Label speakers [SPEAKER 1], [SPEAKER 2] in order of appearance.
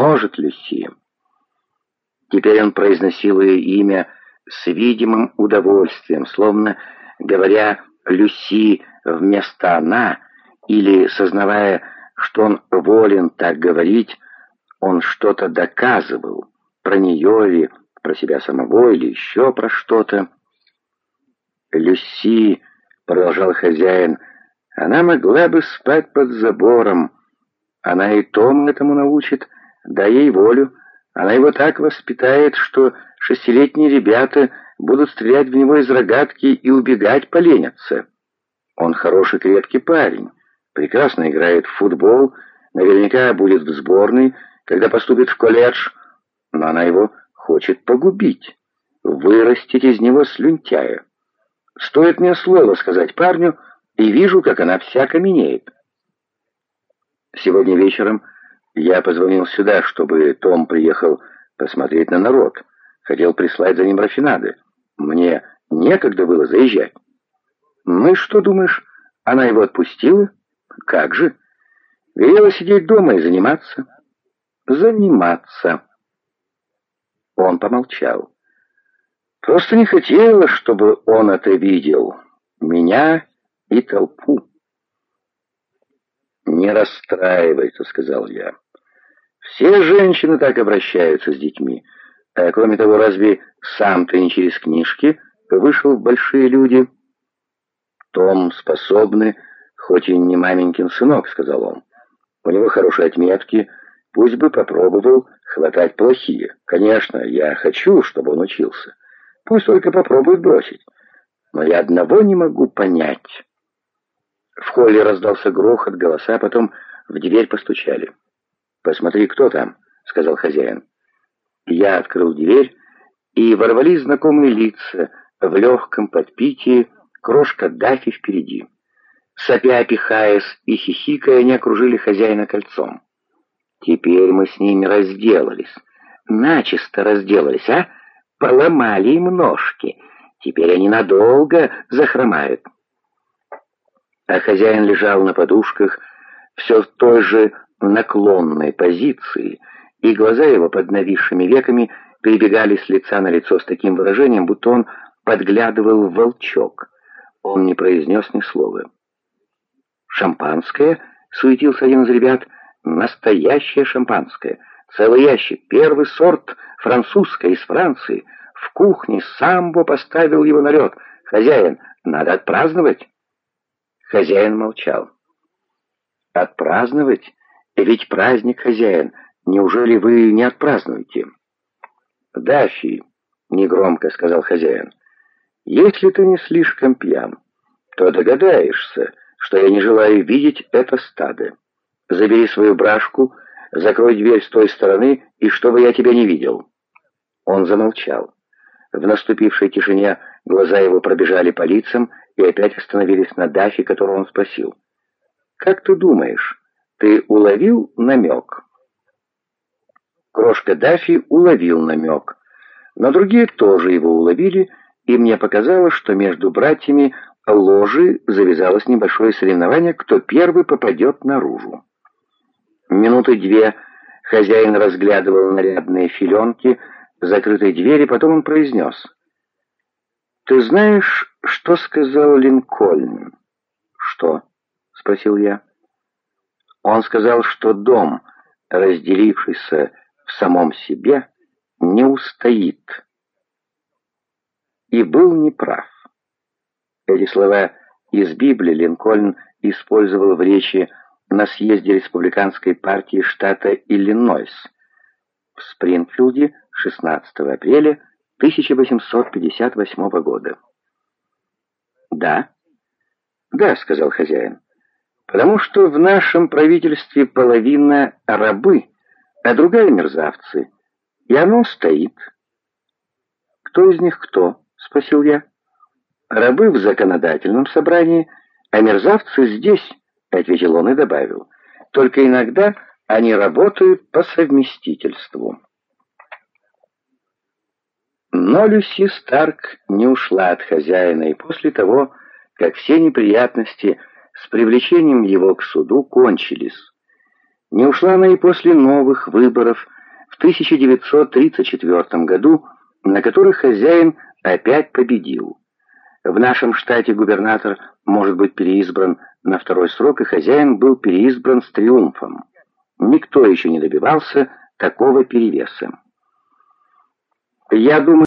[SPEAKER 1] может, Люси. Теперь он произносил ее имя с видимым удовольствием, словно говоря «Люси» вместо «она», или сознавая, что он волен так говорить, он что-то доказывал, про нее или про себя самого, или еще про что-то. «Люси», — продолжал хозяин, — «она могла бы спать под забором. Она и Том этому научит, дай ей волю. Она его так воспитает, что шестилетние ребята будут стрелять в него из рогатки и убегать поленятся. Он хороший крепкий парень, прекрасно играет в футбол, наверняка будет в сборной, когда поступит в колледж, но она его хочет погубить, вырастить из него слюнтяя. Стоит мне слово сказать парню, и вижу, как она вся каменеет. Сегодня вечером я позвонил сюда, чтобы Том приехал посмотреть на народ. Хотел прислать за ним рафинады. Мне некогда было заезжать. Ну и что думаешь, она его отпустила? Как же? Велела сидеть дома и заниматься. Заниматься. Он помолчал. Просто не хотела, чтобы он это видел. Меня и толпу. «Не расстраивайся», — сказал я. «Все женщины так обращаются с детьми. А кроме того, разве сам ты не через книжки вышел в большие люди?» «Том способны, хоть и не маменькин сынок», — сказал он. «У него хорошие отметки, пусть бы попробовал хватать плохие. Конечно, я хочу, чтобы он учился. Пусть только попробует бросить. Но я одного не могу понять». В холле раздался грохот, голоса, потом в дверь постучали. «Посмотри, кто там», — сказал хозяин. Я открыл дверь, и ворвались знакомые лица в легком подпитии, крошка Дафи впереди. Сопя, пихаясь и хихикая, они окружили хозяина кольцом. Теперь мы с ними разделались. Начисто разделались, а? Поломали им ножки. Теперь они надолго захромают а хозяин лежал на подушках все в той же наклонной позиции, и глаза его под нависшими веками перебегали с лица на лицо с таким выражением, будто он подглядывал в волчок. Он не произнес ни слова. «Шампанское?» — суетился один из ребят. «Настоящее шампанское. Целый ящик. Первый сорт, французское, из Франции. В кухне самбо поставил его на лед. Хозяин, надо отпраздновать». Хозяин молчал. «Отпраздновать? Ведь праздник, хозяин. Неужели вы не отпразднуете?» «Дафи», — негромко сказал хозяин, — «если ты не слишком пьян, то догадаешься, что я не желаю видеть это стадо. Забери свою брашку, закрой дверь с той стороны, и чтобы я тебя не видел». Он замолчал. В наступившей тишине глаза его пробежали по лицам, и опять остановились на Дафе, которого он спросил. «Как ты думаешь, ты уловил намек?» Крошка Дафи уловил намек, но другие тоже его уловили, и мне показалось, что между братьями ложи завязалось небольшое соревнование, кто первый попадет наружу. Минуты две хозяин разглядывал нарядные филенки закрытой двери, потом он произнес — «Ты знаешь, что сказал Линкольн?» «Что?» — спросил я. Он сказал, что дом, разделившийся в самом себе, не устоит. И был неправ. Эти слова из Библии Линкольн использовал в речи на съезде республиканской партии штата Иллинойс в Спрингфилде 16 апреля 1858 года. «Да?» «Да», — сказал хозяин, — «потому что в нашем правительстве половина рабы, а другая мерзавцы, и оно стоит». «Кто из них кто?» — спросил я. «Рабы в законодательном собрании, а мерзавцы здесь», — ответил он и добавил. «Только иногда они работают по совместительству». Но Люси Старк не ушла от хозяина, и после того, как все неприятности с привлечением его к суду кончились, Не ушла она и после новых выборов в 1934 году, на которых хозяин опять победил. В нашем штате губернатор может быть переизбран на второй срок, и хозяин был переизбран с триумфом. Никто еще не добивался такого перевеса. Я думаю,